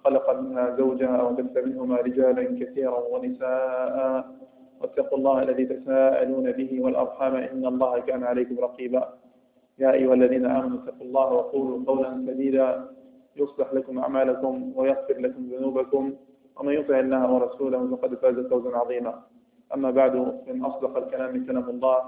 وخلق منها زوجها وبث منهما رجالا كثيرا ونساء. واتقوا الله الذي تساءلون به والأرحام إن الله كان عليكم رقيبا. يا أيها الذين آمنوا اتقوا الله وقولوا قولا سديدا. يصلح لكم أعمالكم ويغفر لكم ذنوبكم. ومن يطع الله ورسوله فقد فاز فوزا عظيما. أما بعد فإن أصدق الكلام كلام الله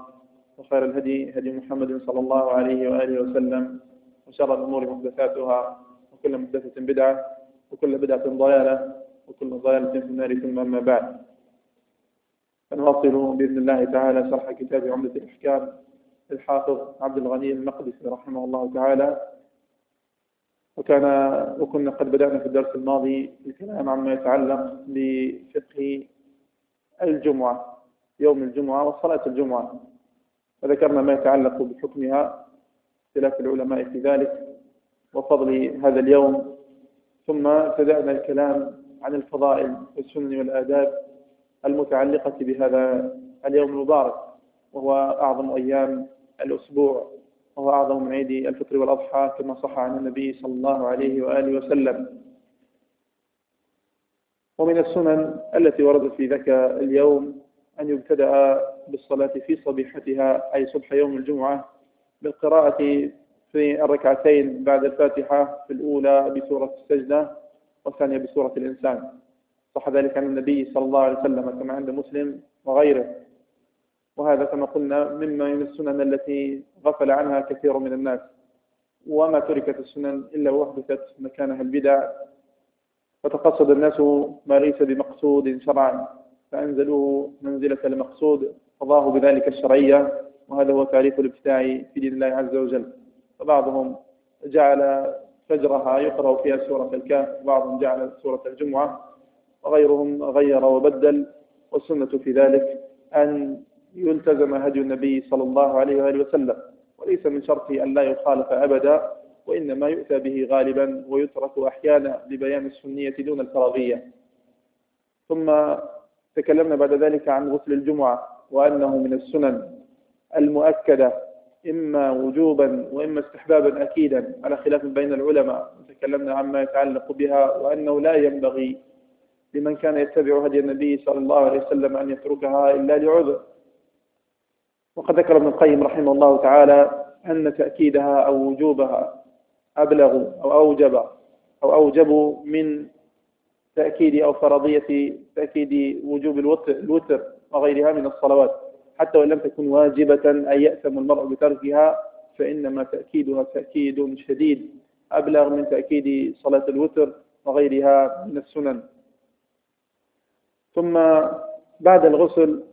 وخير الهدي هدي محمد صلى الله عليه وآله وسلم وشر الأمور محدثاتها وكل محدثة بدعة وكل بدعة ضلالة وكل ضلالة في النار ثم أما بعد. فنواصل بإذن الله تعالى شرح كتاب عمدة الأحكام للحافظ عبد الغني المقدسي رحمه الله تعالى. وكان وكنا قد بدأنا في الدرس الماضي الكلام عما يتعلق بفقه الجمعة يوم الجمعة وصلاة الجمعة. وذكرنا ما يتعلق بحكمها اختلاف العلماء في ذلك وفضل هذا اليوم ثم بدأنا الكلام عن الفضائل والسنن والآداب المتعلقة بهذا اليوم المبارك وهو أعظم أيام الأسبوع وهو أعظم عيد الفطر والأضحى كما صح عن النبي صلى الله عليه وآله وسلم. ومن السنن التي وردت في ذاك اليوم أن يبتدأ بالصلاة في صبيحتها أي صبح يوم الجمعة بالقراءة في الركعتين بعد الفاتحة في الأولى بسورة السجدة والثانية بسورة الإنسان. صح ذلك عن النبي صلى الله عليه وسلم كما عند مسلم وغيره. وهذا كما قلنا مما من السنن التي غفل عنها كثير من الناس. وما تركت السنن إلا وحدثت مكانها البدع. وتقصد الناس ما ليس بمقصود شرعا. فأنزلوه منزلة المقصود. فضاه بذلك الشرعية. وهذا هو تعريف الابتداع في دين الله عز وجل. فبعضهم جعل فجرها يقرأ فيها سورة الكهف وبعضهم جعل سورة الجمعة وغيرهم غير وبدل والسنة في ذلك أن يلتزم هدي النبي صلى الله عليه وآله وسلم. وليس من شرطه أن لا يخالف أبدا وإنما يؤتى به غالبا ويترك أحيانا لبيان السنية دون الفراغية. ثم تكلمنا بعد ذلك عن غسل الجمعة وأنه من السنن المؤكدة إما وجوبا وإما استحبابا أكيدا. على خلاف بين العلماء. تكلمنا عما يتعلق بها وأنه لا ينبغي لمن كان يتبع هدي النبي صلى الله عليه وسلم أن يتركها إلا لعذر. وقد ذكر ابن القيم رحمه الله تعالى أن تأكيدها أو وجوبها أبلغ أو أوجب أو أوجب من تأكيد أو فرضية تأكيد وجوب الوتر وغيرها من الصلوات. حتى وإن لم تكن واجبة أن يأثم المرء بتركها فإنما تأكيدها تأكيد شديد أبلغ من تأكيد صلاة الوتر وغيرها من السنن. ثم بعد الغسل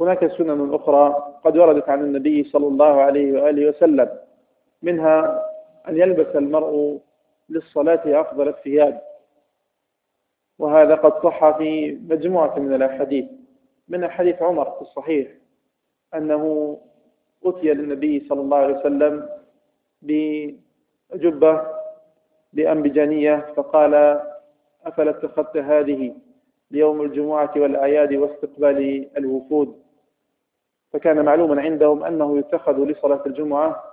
هناك سنن أخرى قد وردت عن النبي صلى الله عليه وآله وسلم منها أن يلبس المرء للصلاة أفضل الثياب. وهذا قد صح في مجموعة من الأحاديث من حديث عمر في الصحيح. أنه أتي للنبي صلى الله عليه وسلم بجبة بأنبجانية فقال أفلا اتخذت هذه ليوم الجمعة والأعياد واستقبال الوفود؟ فكان معلوما عندهم أنه يتخذ لصلاة الجمعة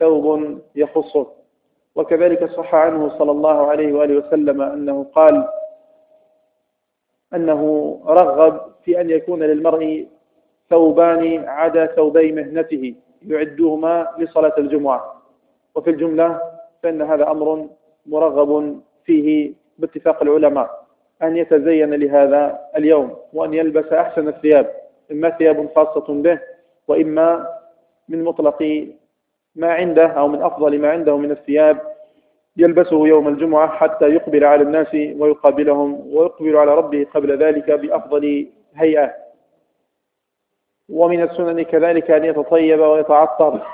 ثوب يخصه. وكذلك صح عنه صلى الله عليه وآله وسلم أنه قال أنه رغب في أن يكون للمرء ثوبان عدا ثوبي مهنته يعدهما لصلاة الجمعة. وفي الجملة فإن هذا أمر مرغب فيه باتفاق العلماء. أن يتزين لهذا اليوم وأن يلبس أحسن الثياب إما ثياب خاصة به وإما من مطلق ما عنده أو من أفضل ما عنده من الثياب يلبسه يوم الجمعة حتى يقبل على الناس ويقابلهم ويقبل على ربه قبل ذلك بأفضل هيئة. ومن السنن كذلك أن يتطيب ويتعطر.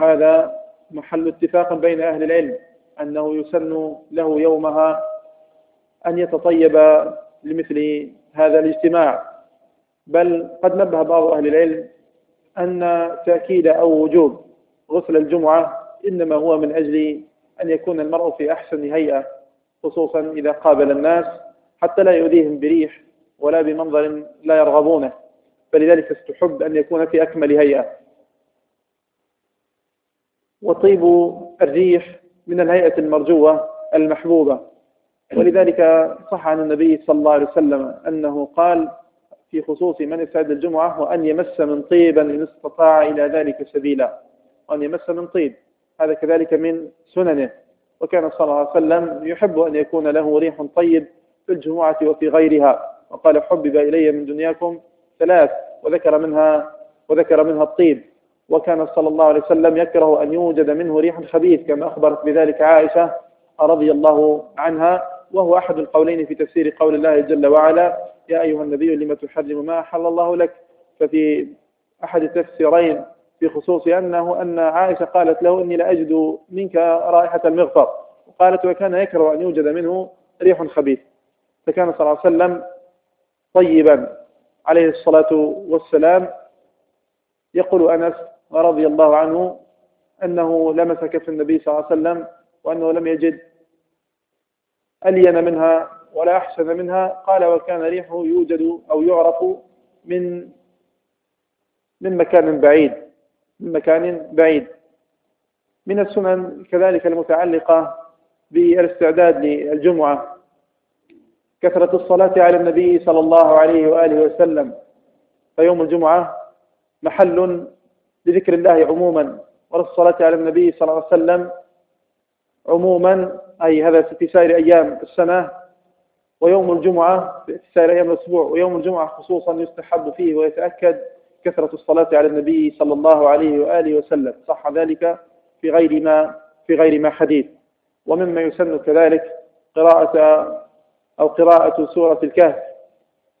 هذا محل اتفاق بين أهل العلم أنه يسن له يومها أن يتطيب لمثل هذا الاجتماع. بل قد نبه بعض أهل العلم أن تأكيد أو وجوب غسل الجمعة إنما هو من أجل أن يكون المرء في أحسن هيئة خصوصا إذا قابل الناس حتى لا يؤذيهم بريح ولا بمنظر لا يرغبونه. فلذلك استحب أن يكون في أكمل هيئة. وطيب الريح من الهيئة المرجوة المحبوبة. ولذلك صح عن النبي صلى الله عليه وسلم أنه قال في خصوص من يستعد الجمعة وأن يمس من طيبا إن استطاع إلى ذلك سبيلا. وأن يمس من طيب. هذا كذلك من سننه. وكان صلى الله عليه وسلم يحب أن يكون له ريح طيب في الجمعة وفي غيرها. وقال حبب إلي من دنياكم ثلاث. وذكر منها وذكر منها الطيب. وكان صلى الله عليه وسلم يكره أن يوجد منه ريح خبيث كما أخبرت بذلك عائشة رضي الله عنها. وهو أحد القولين في تفسير قول الله جل وعلا يا أيها النبي لما تحرم ما أحل الله لك؟ ففي أحد التفسيرين في خصوص أنه أن عائشة قالت له إني لأجد منك رائحة المغفر. وقالت وكان يكره أن يوجد منه ريح خبيث. فكان صلى الله عليه وسلم طيبا. عليه الصلاة والسلام يقول أنس رضي الله عنه أنه لمس كف النبي صلى الله عليه وسلم وأنه لم يجد ألين منها ولا أحسن منها قال وكان ريحه يوجد أو يعرف من من مكان بعيد من مكان بعيد. من السنن كذلك المتعلقة بالاستعداد للجمعة. كثرة الصلاة على النبي صلى الله عليه وآله وسلم. فيوم الجمعة محل لذكر الله عموما والصلاة على النبي صلى الله عليه وسلم عموما أي هذا في سائر أيام السنة. ويوم الجمعة في سائر أيام الأسبوع ويوم الجمعة خصوصا يستحب فيه ويتأكد كثرة الصلاة على النبي صلى الله عليه وآله وسلم. صح ذلك في غير ما في غير ما حديث. ومما يسن كذلك قراءة أو قراءة سورة الكهف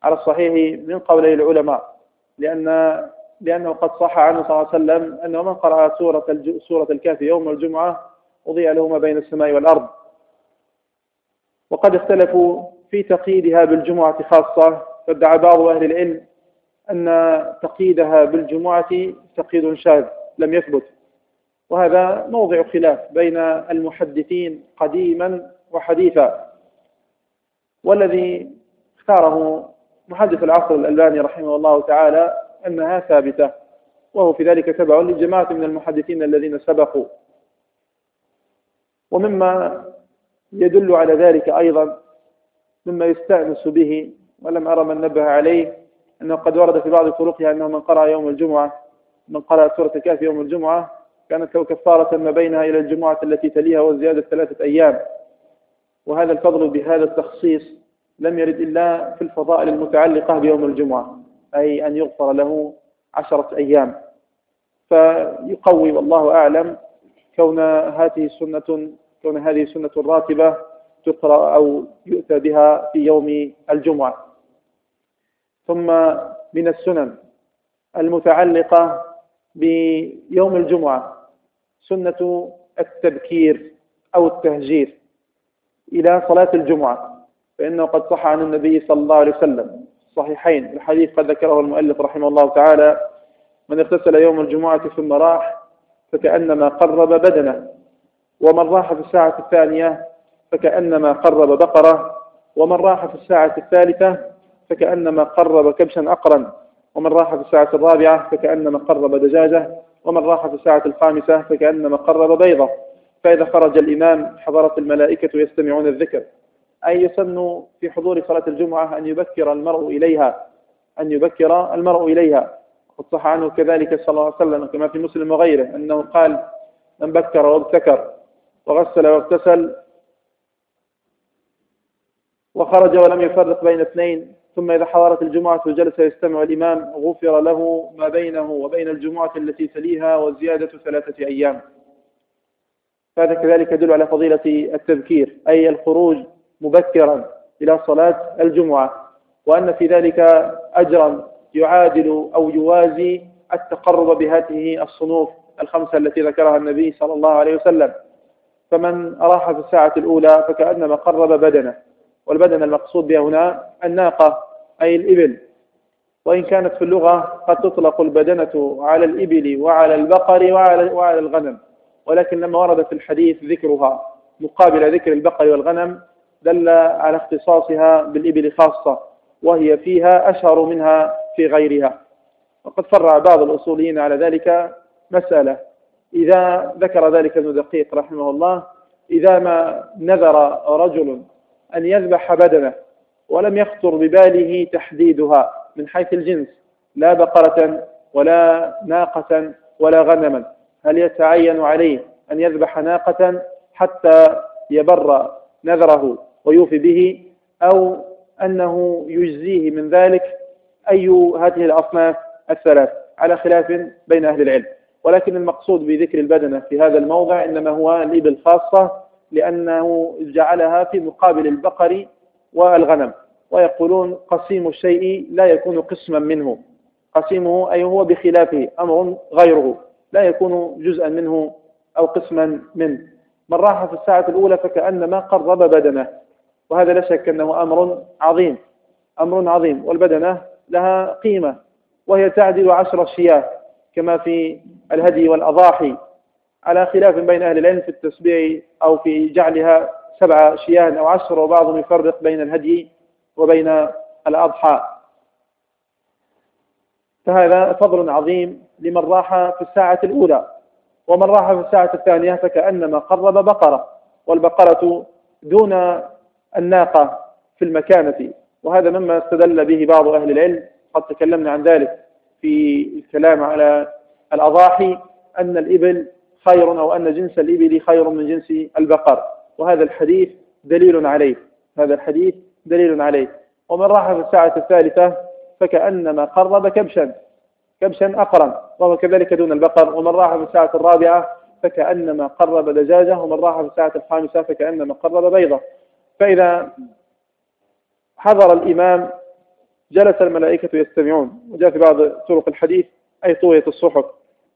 على الصحيح من قولي العلماء لأن لأنه قد صح عنه صلى الله عليه وسلم أنه من قرأ سورة سورة الكهف يوم الجمعة أضيع له ما بين السماء والأرض. وقد اختلفوا في تقييدها بالجمعة خاصة فادعى بعض أهل العلم أن تقييدها بالجمعة تقييد شاذ لم يثبت. وهذا موضع خلاف بين المحدثين قديما وحديثا. والذي اختاره محدث العصر الألباني رحمه الله تعالى أنها ثابتة وهو في ذلك تبع لجماعة من المحدثين الذين سبقوا. ومما يدل على ذلك أيضا مما يستأنس به ولم أرى من نبه عليه أنه قد ورد في بعض طرقها أنه من قرأ يوم الجمعة من قرأ سورة الكهف يوم الجمعة كانت له كفارة ما بينها إلى الجمعة التي تليها وزيادة ثلاثة أيام. وهذا الفضل بهذا التخصيص لم يرد إلا في الفضائل المتعلقة بيوم الجمعة أي أن يغفر له عشرة أيام. فيقوي والله أعلم كون هذه سنة كون هذه سنة راتبة تقرأ أو يؤتى بها في يوم الجمعة. ثم من السنن المتعلقة بيوم الجمعة سنة التبكير أو التهجير. إلى صلاة الجمعة فإنه قد صح عن النبي صلى الله عليه وسلم. صحيحين الحديث قد ذكره المؤلف رحمه الله تعالى من اغتسل يوم الجمعة ثم راح فكأنما قرب بدنه ومن راح في الساعة الثانية فكأنما قرب بقرة ومن راح في الساعة الثالثة فكأنما قرب كبشا أقرا ومن راح في الساعة الرابعة فكأنما قرب دجاجة ومن راح في الساعة الخامسة فكأنما قرب بيضة. فإذا خرج الإمام حضرت الملائكة يستمعون الذكر. أي يسن في حضور صلاة الجمعة أن يبكر المرء إليها أن يبكر المرء إليها. صح عنه كذلك صلى الله عليه وسلم كما في مسلم وغيره أنه قال من بكر وابتكر وغسل واغتسل وخرج ولم يفرق بين اثنين ثم إذا حضرت الجمعة وجلس يستمع الإمام غفر له ما بينه وبين الجمعة التي تليها وزيادة ثلاثة أيام. هذا كذلك يدل على فضيلة التذكير أي الخروج مبكرا إلى صلاة الجمعة وأن في ذلك أجرا يعادل أو يوازي التقرب بهذه الصنوف الخمسة التي ذكرها النبي صلى الله عليه وسلم. فمن راح في الساعة الأولى فكأنما قرب بدنه والبدنة المقصود بها هنا الناقة أي الإبل. وإن كانت في اللغة قد تطلق البدنة على الإبل وعلى البقر وعلى, وعلى الغنم. ولكن لما ورد في الحديث ذكرها مقابل ذكر البقر والغنم دل على اختصاصها بالإبل خاصة وهي فيها أشهر منها في غيرها. وقد فرع بعض الأصوليين على ذلك مسألة. إذا ذكر ذلك ابن دقيق رحمه الله إذا ما نذر رجل أن يذبح بدنه ولم يخطر بباله تحديدها من حيث الجنس لا بقرة ولا ناقة ولا غنما. هل يتعين عليه أن يذبح ناقة حتى يبر نذره ويوفي به أو أنه يجزيه من ذلك أي هذه الأصناف الثلاث على خلاف بين أهل العلم. ولكن المقصود بذكر البدنة في هذا الموضع إنما هو الإبل خاصة لأنه جعلها في مقابل البقر والغنم. ويقولون قسيم الشيء لا يكون قسما منه. قسيمه أي هو بخلافه أمر غيره. لا يكون جزءا منه أو قسما منه. من راح في الساعة الأولى فكأنما قرب بدنه وهذا لا شك أنه أمر عظيم أمر عظيم والبدنة لها قيمة وهي تعدل عشر شياه كما في الهدي والأضاحي على خلاف بين أهل العلم في التسبيع أو في جعلها سبع شياه أو عشر وبعضهم يفرق بين الهدي وبين الأضحى. فهذا فضل عظيم لمن راح في الساعة الأولى ومن راح في الساعة الثانية فكأنما قرب بقرة والبقرة دون الناقة في المكانة وهذا مما استدل به بعض أهل العلم قد تكلمنا عن ذلك في الكلام على الأضاحي أن الإبل خير أو أن جنس الإبل خير من جنس البقر وهذا الحديث دليل عليه هذا الحديث دليل عليه. ومن راح في الساعة الثالثة فكأنما قرب كبشا كبشا أقرن وهو كذلك دون البقر. ومن راح في الساعة الرابعة فكأنما قرب دجاجة. ومن راح في الساعة الخامسة فكأنما قرب بيضة. فإذا حضر الإمام جلس الملائكة يستمعون. وجاء في بعض طرق الحديث أي طوية الصحف.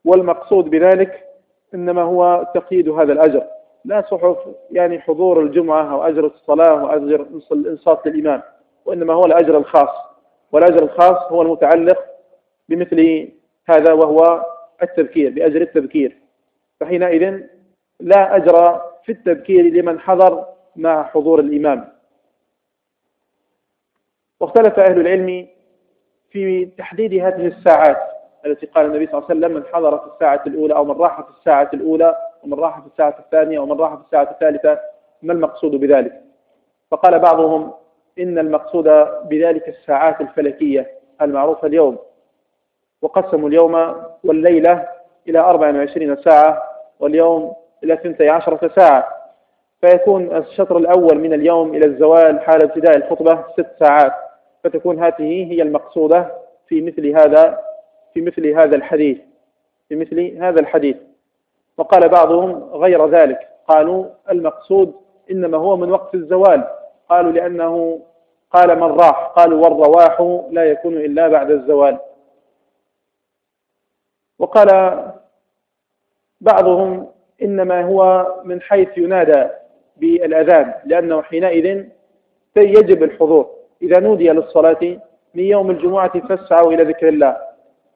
والمقصود بذلك إنما هو تقييد هذا الأجر. لا صحف يعني حضور الجمعة أو أجر الصلاة وأجر الإنصات للإمام. وإنما هو الأجر الخاص. والأجر الخاص هو المتعلق بمثل هذا وهو التذكير بأجر التذكير. فحينئذ لا أجر في التذكير لمن حضر مع حضور الإمام. واختلف أهل العلم في تحديد هذه الساعات التي قال النبي صلى الله عليه وسلم من حضر في الساعة الأولى أو من راح في الساعة الأولى ومن راح في الساعة الثانية ومن راح في الساعة الثالثة ما المقصود بذلك؟ فقال بعضهم إن المقصود بذلك الساعات الفلكية المعروفة اليوم. وقسموا اليوم والليلة إلى 24 ساعة واليوم إلى 12 ساعة. فيكون الشطر الأول من اليوم إلى الزوال حال ابتداء الخطبة ست ساعات. فتكون هذه هي المقصودة في مثل هذا في مثل هذا الحديث في مثل هذا الحديث. وقال بعضهم غير ذلك قالوا المقصود إنما هو من وقت الزوال. قالوا لأنه قال من راح قالوا والرواح لا يكون إلا بعد الزوال. وقال بعضهم إنما هو من حيث ينادى بالأذان لأنه حينئذ يجب الحضور. إذا نودي للصلاة من يوم الجمعة فاسعوا إلى ذكر الله.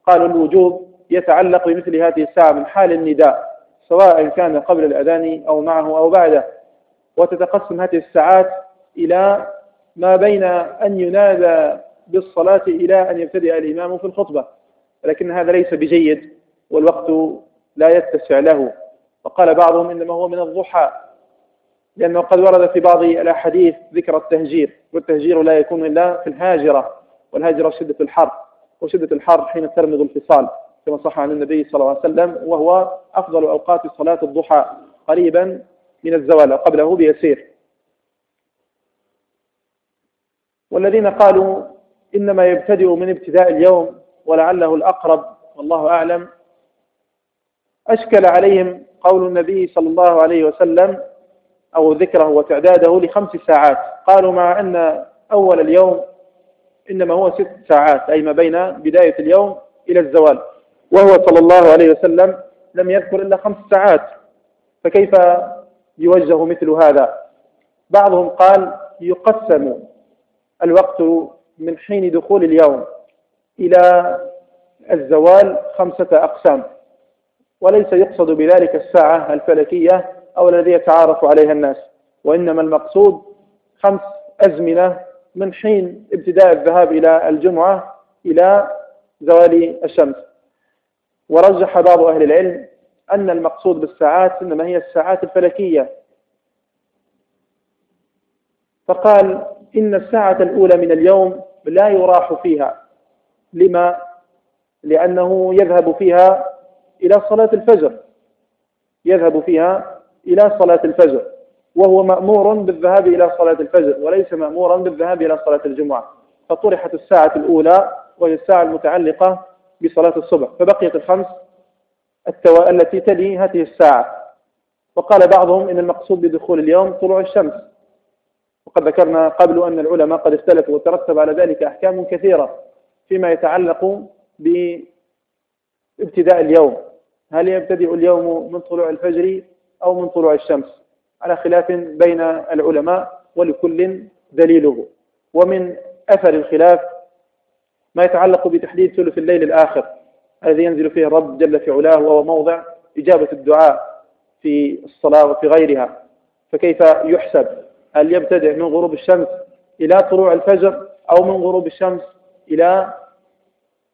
قالوا الوجوب يتعلق بمثل هذه الساعة من حال النداء سواء كان قبل الأذان أو معه أو بعده. وتتقسم هذه الساعات إلى ما بين أن ينادى بالصلاة إلى أن يبتدئ الإمام في الخطبة لكن هذا ليس بجيد والوقت لا يتسع له. وقال بعضهم إنما هو من الضحى لأنه قد ورد في بعض الأحاديث ذكر التهجير والتهجير لا يكون إلا في الهاجرة والهاجرة شدة الحر وشدة الحر حين ترمض الفصال كما صح عن النبي صلى الله عليه وسلم وهو أفضل أوقات صلاة الضحى قريبا من الزوال قبله بيسير. والذين قالوا إنما يبتدئ من ابتداء اليوم ولعله الأقرب والله أعلم أشكل عليهم قول النبي صلى الله عليه وسلم أو ذكره وتعداده لخمس ساعات. قالوا مع أن أول اليوم إنما هو ست ساعات أي ما بين بداية اليوم إلى الزوال. وهو صلى الله عليه وسلم لم يذكر إلا خمس ساعات. فكيف يوجه مثل هذا؟ بعضهم قال يقسم الوقت من حين دخول اليوم إلى الزوال خمسة أقسام وليس يقصد بذلك الساعة الفلكية أو الذي يتعارف عليها الناس وإنما المقصود خمس أزمنة من حين ابتداء الذهاب إلى الجمعة إلى زوال الشمس. ورجح بعض أهل العلم أن المقصود بالساعات إنما هي الساعات الفلكية. فقال إن الساعة الأولى من اليوم لا يراح فيها. لما؟ لأنه يذهب فيها إلى صلاة الفجر. يذهب فيها إلى صلاة الفجر. وهو مأمور بالذهاب إلى صلاة الفجر وليس مأمورا بالذهاب إلى صلاة الجمعة. فطرحت الساعة الأولى وهي الساعة المتعلقة بصلاة الصبح. فبقيت الخمس التو... التي تلي هذه الساعة. وقال بعضهم إن المقصود بدخول اليوم طلوع الشمس. وقد ذكرنا قبل أن العلماء قد اختلفوا وترتب على ذلك أحكام كثيرة فيما يتعلق بابتداء اليوم. هل يبتدئ اليوم من طلوع الفجر أو من طلوع الشمس؟ على خلاف بين العلماء ولكل دليله. ومن أثر الخلاف ما يتعلق بتحديد ثلث الليل الآخر الذي ينزل فيه الرب جل في علاه وهو موضع إجابة الدعاء في الصلاة وفي غيرها. فكيف يحسب؟ هل يبتدئ من غروب الشمس إلى طلوع الفجر أو من غروب الشمس إلى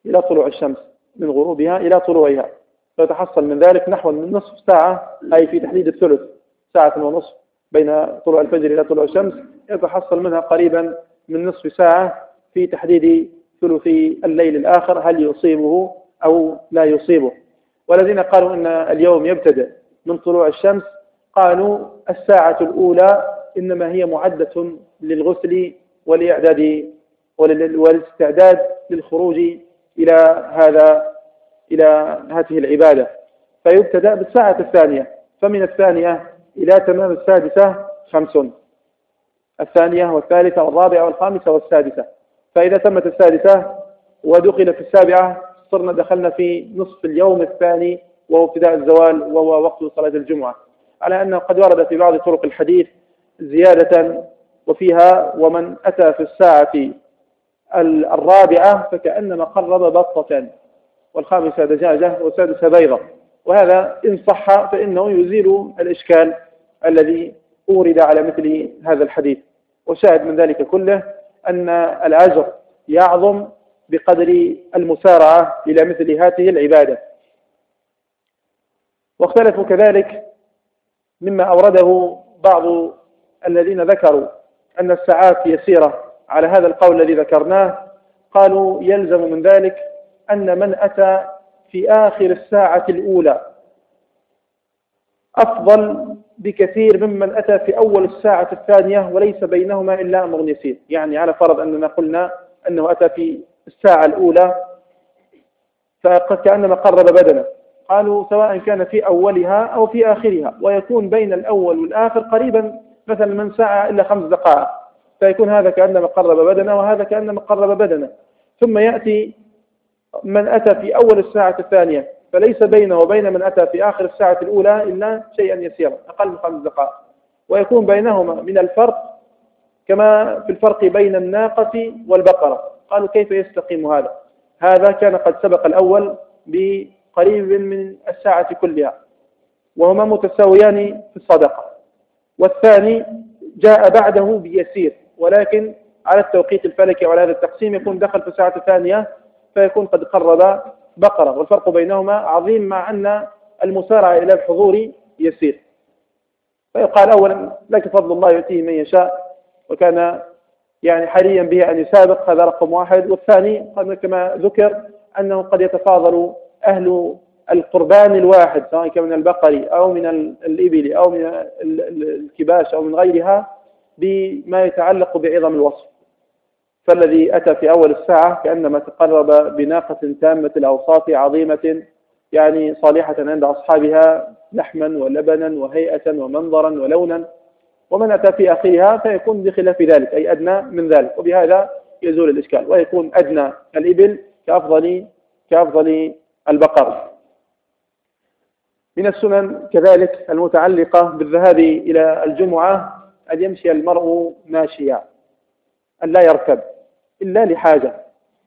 إلى طلوع الشمس؟ من غروبها إلى طلوعها. فيتحصل من ذلك نحو من نصف ساعة أي في تحديد الثلث ساعة ونصف بين طلوع الفجر إلى طلوع الشمس. يتحصل منها قريبا من نصف ساعة في تحديد ثلث الليل الآخر هل يصيبه أو لا يصيبه. والذين قالوا أن اليوم يبتدئ من طلوع الشمس قالوا الساعة الأولى إنما هي معدة للغسل والإعداد والاستعداد للخروج إلى هذا إلى هذه العبادة. فيبتدأ بالساعة الثانية. فمن الثانية إلى تمام السادسة خمس. الثانية والثالثة والرابعة والخامسة والسادسة. فإذا تمت السادسة ودخل في السابعة صرنا دخلنا في نصف اليوم الثاني وهو ابتداء الزوال وهو وقت صلاة الجمعة. على أنه قد ورد في بعض طرق الحديث زيادة وفيها ومن أتى في الساعة الرابعة فكأنما قرب بطة والخامسة دجاجة والسادسة بيضة. وهذا إن صح فإنه يزيل الإشكال الذي أورد على مثل هذا الحديث. وشاهد من ذلك كله أن الأجر يعظم بقدر المسارعة إلى مثل هذه العبادة. واختلفوا كذلك مما أورده بعض الذين ذكروا أن الساعات يسيرة على هذا القول الذي ذكرناه قالوا يلزم من ذلك أن من أتى في آخر الساعة الأولى أفضل بكثير ممن أتى في أول الساعة الثانية وليس بينهما إلا أمر يسير. يعني على فرض أننا قلنا أنه أتى في الساعة الأولى فكأنما قرب بدنه. قالوا سواء كان في أولها أو في آخرها ويكون بين الأول والآخر قريبا مثلا من ساعة إلا خمس دقائق فيكون هذا كأنما قرب بدنه وهذا كأنما قرب بدنه. ثم يأتي من أتى في أول الساعة الثانية فليس بينه وبين من أتى في آخر الساعة الأولى إلا شيئا يسيرا أقل من خمس دقائق. ويكون بينهما من الفرق كما في الفرق بين الناقة والبقرة. قالوا كيف يستقيم هذا؟ هذا كان قد سبق الأول بقريب من الساعة كلها وهما متساويان في الصدقة. والثاني جاء بعده بيسير ولكن على التوقيت الفلكي وعلى هذا التقسيم يكون دخل في الساعة الثانية فيكون قد قرب بقرة والفرق بينهما عظيم مع أن المسارعة إلى الحضور يسير. فيقال أولا لك فضل الله يؤتيه من يشاء وكان يعني حريا به أن يسابق هذا رقم واحد. والثاني كما ذكر أنه قد يتفاضل أهل القربان الواحد سواء كان من البقر أو من الإبل أو من الكباش أو من غيرها بما يتعلق بعظم الوصف. فالذي أتى في أول الساعة كأنما تقرب بناقة تامة الأوصاف عظيمة يعني صالحة عند أصحابها لحما ولبنا وهيئة ومنظرا ولونا. ومن أتى في آخرها فيكون بخلاف ذلك أي أدنى من ذلك. وبهذا يزول الإشكال ويكون أدنى الإبل كأفضل كأفضل البقر. من السنن كذلك المتعلقة بالذهاب إلى الجمعة أن يمشي المرء ماشيا أن لا يركب إلا لحاجة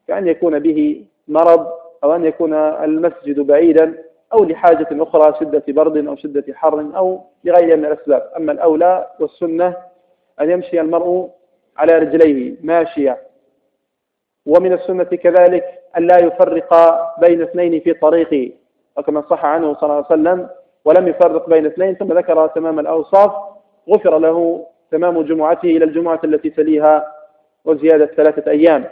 كأن يكون به مرض أو أن يكون المسجد بعيدا أو لحاجة أخرى شدة برد أو شدة حر أو لغيرها من الأسباب. أما الأولى والسنة أن يمشي المرء على رجليه ماشيا. ومن السنة كذلك أن لا يفرق بين اثنين في طريقه. وكما صح عنه صلى الله عليه وسلم ولم يفرق بين اثنين ثم ذكر تمام الأوصاف غفر له تمام جمعته إلى الجمعة التي تليها وزيادة ثلاثة أيام.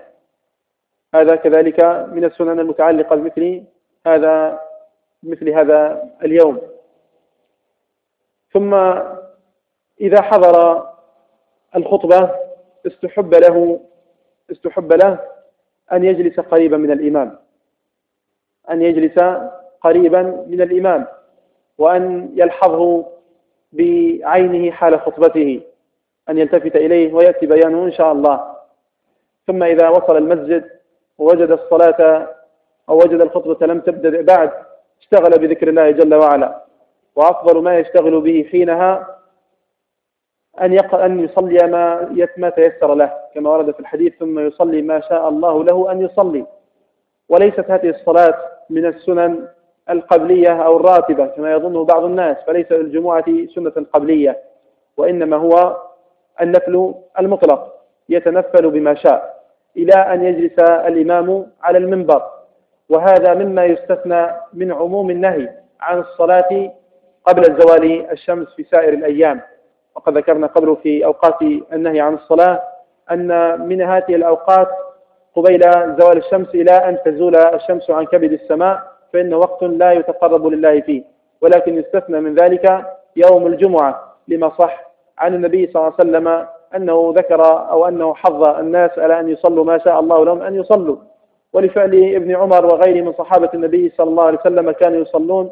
هذا كذلك من السنن المتعلقة بمثل هذا مثل هذا اليوم. ثم إذا حضر الخطبة استحب له استحب له أن يجلس قريبا من الإمام. أن يجلس قريبا من الإمام وأن يلحظه بعينه حال خطبته أن يلتفت إليه ويأتي بيانه إن شاء الله. ثم إذا وصل المسجد ووجد الصلاة أو وجد الخطبة لم تبدأ بعد اشتغل بذكر الله جل وعلا. وأفضل ما يشتغل به حينها أن أن يصلي ما ما تيسر له كما ورد في الحديث ثم يصلي ما شاء الله له أن يصلي. وليست هذه الصلاة من السنن القبلية أو الراتبة كما يظنه بعض الناس فليس الجمعة سنة قبلية وإنما هو النفل المطلق يتنفل بما شاء إلى أن يجلس الإمام على المنبر وهذا مما يستثنى من عموم النهي عن الصلاة قبل زوال الشمس في سائر الأيام. وقد ذكرنا قبل في أوقات النهي عن الصلاة أن من هذه الأوقات قبيل زوال الشمس إلى أن تزول الشمس عن كبد السماء فإنه وقت لا يتقرب لله فيه. ولكن يستثنى من ذلك يوم الجمعة لما صح عن النبي صلى الله عليه وسلم أنه ذكر أو أنه حظ الناس على أن يصلوا ما شاء الله لهم أن يصلوا. ولفعل ابن عمر وغيره من صحابة النبي صلى الله عليه وسلم كانوا يصلون